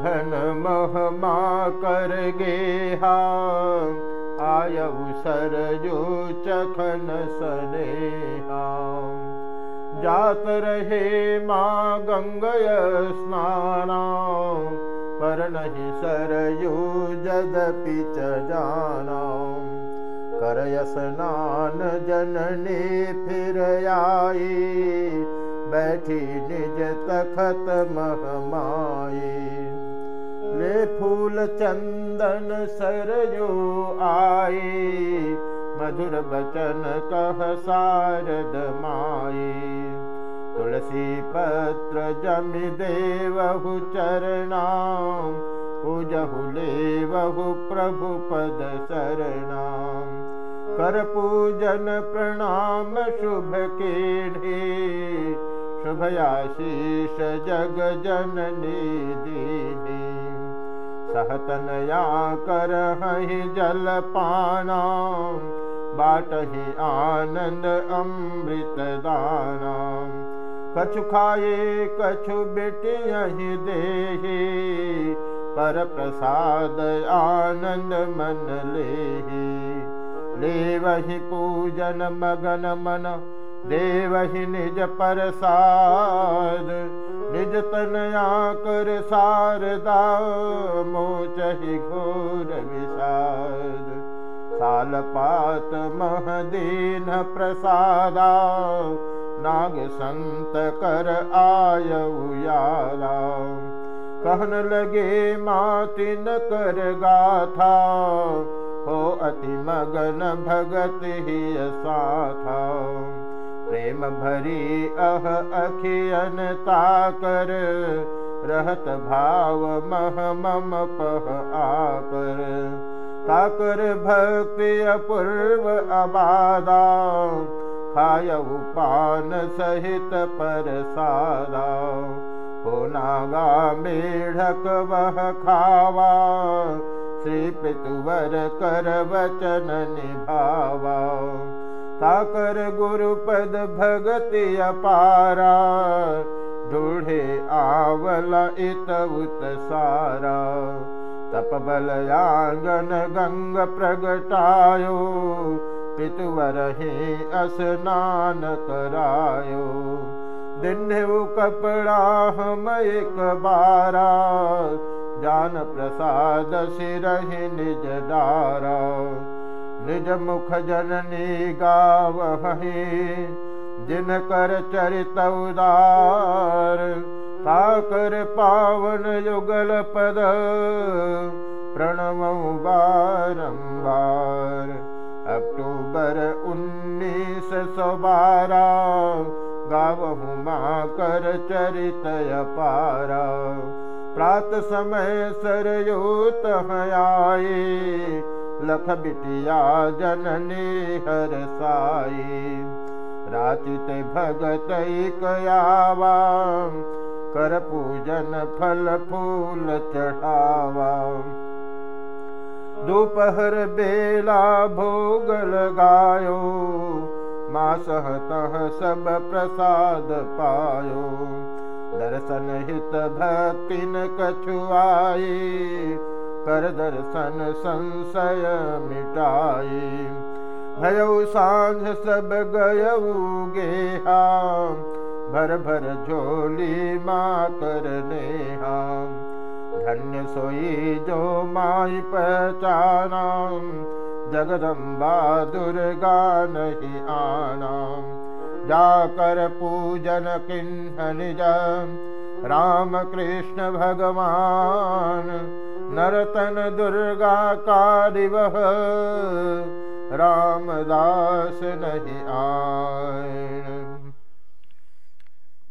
धन महमा कर गेहा आयु सरजो चखन सनेहा। जात रहे माँ गंगय स्नाना। पर नहीं सरयू जदपि च जाना। करय स्नान जननी फिर आई। बैठी निज तखत महमाई ले फूल चंदन सरजो आई मधुर बचन कह सारद माई तुलसी पत्र जमि देवहु चरणा पूजहु पद शरणा कर पूजन प्रणाम शुभ के शुभयाशीष जग जननी दीदी सहतनया कर जल पाना बाट ही आनंद अमृत दाना कछु खाए कछु बेटे यही दे पर प्रसाद आनंद मन ले ले वही पूजन मगन मन देवहि निज परसाद सारदा मोचहि घोर विषाद साल पात महदीन प्रसादा नाग संत कर आय उयाला कहन लगे मातिन कर गाथा हो अति मगन भगत ही साथा प्रेम भरी अह अखियन ताकर रहत भाव मह मम पह आकर। ताकर भक्ति अपूर्व अबादा खाय पान सहित पर सादा हो नागा मेढक वह खावा श्री पितुवर कर वचन निभावा ताकर गुरुपद भगति अपारा ढूढ़े आवला इत उत सारा। तप बल आंगन गंग प्रगटायो पितुवर ही स्नान करायो दिन कपड़ा हम एक बारा जान प्रसाद सिर निज डारा निज मुख जननी गावहि जिन कर चरित उदार ताकर पावन युगल पद प्रणव बारंबार अक्टूबर उन्नीस सौ बारह गावहु माँ कर चरित पारा प्रात समय सरयूत आए लख बिटिया जननी हर साई। राचित कर पूजन फल फूल चढ़ावा। दोपहर बेला भोग लगायो माँ सहतः सब प्रसाद पायो। दर्शन हित भक्तिन कछुआई दर्शन संशय मिटाई भयऊ सांझ सब गयऊ गेहा भर भर झोली माँ करने धन्य सोई जो माई पहचाना जगदम्बा दुर्गा नहीं आना। जाकर पूजन किन्ह निज राम कृष्ण भगवान नरतन दुर्गा का दिवह रामदास नहीं आए